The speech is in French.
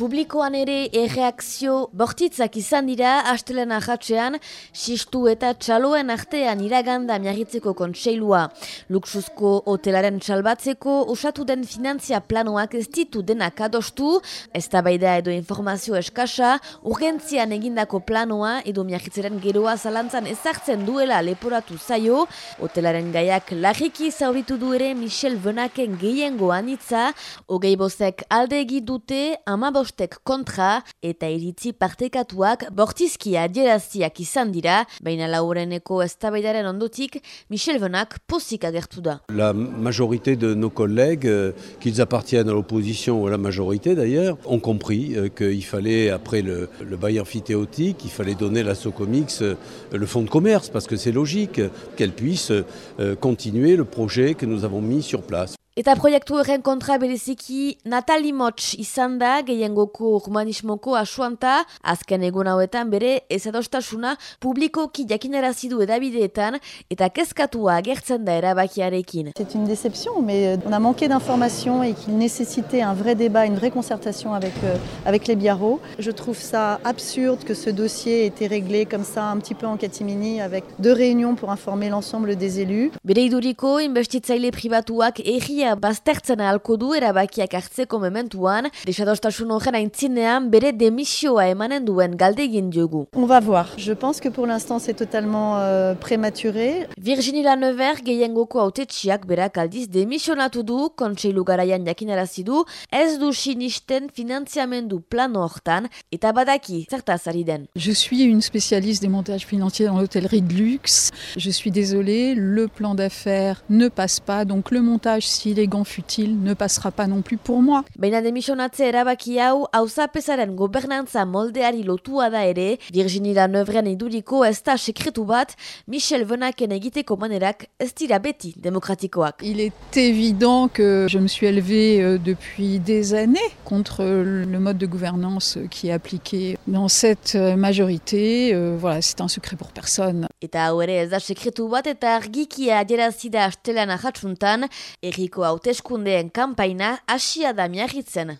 Publikoan ere erreakzio bortitzak izan dira astelen ahatzean, sistu eta txaloen artean iraganda miagitzeko kontseilua. Luxuzko hotelaren txalbatzeko osatu den finantzia planoak ez ditu denak adostu, ez edo informazio eskasa, urgentzian egindako planoa edo miagitzeren geroa zalantzan ezartzen duela leporatu zaio, hotelaren gaiak lagiki zauritu du ere Michel Venaken gehiengo anitza, hogei bozek alde egidute, amabos bortizki Michel. La majorité de nos collègues, euh, qu'ils appartiennent à l'opposition ou à la majorité d'ailleurs, ont compris euh, qu'il fallait, après le, le bail amphithéotique, il fallait donner la Socomix euh, le fonds de commerce, parce que c'est logique qu'elle puisse continuer le projet que nous avons mis sur place. Eta proiektu horren kontra bereziki Natali Motx izan da gehiengoko humanismoko asuanta, azken egun hauetan bere ezadostasuna publikoki jakinarazi du edabideetan eta kezkatua agertzen da erabakiarekin. C'est une déception, mais euh, on a manqué d'informations et qu'il nécessitait un vrai débat, une vraie concertation avec, euh, avec les biarros. Je trouve ça absurde que ce dossier ait été réglé comme ça, un petit peu en catimini, avec deux réunions pour informer l'ensemble des élus. Bere iduriko, investitzaile pribatuak egia baztertzen ahalko du erabakiak hartzeko mementuan, desadostasun horren aintzinean bere demisioa emanen duen galdegin diogu. On va voir. Je pense que pour l'instant c'est totalement euh, prématuré. Virginie Lanever gehiengoko autetxiak berak aldiz demisionatu du, kontseilu garaian jakinarazi du, ez du sinisten finanziamendu plano hortan, eta badaki zertaz ari den. Je suis une spécialiste des montages financiers dans l'hôtellerie de luxe. Je suis désolée, le plan d'affaires ne passe pas, donc le montage, s'il élégant fut-il, ne passera pas non plus pour moi. Baina demisionatze erabaki hau, hauzapezaren gobernantza moldeari lotua da ere, Virginie Lanevren iduriko ez da sekretu bat, Michel Venaken egiteko manerak ez dira beti demokratikoak. Il est évident que je me suis élevée euh, depuis des années contre le mode de gouvernance qui est appliqué dans cette euh, majorité. Euh, voilà, c'est un secret pour personne. Eta hau ere ez da sekretu bat eta argikia adierazida astelan ahatsuntan, erriko hauteskundeen kanpaina hasia da miagitzen.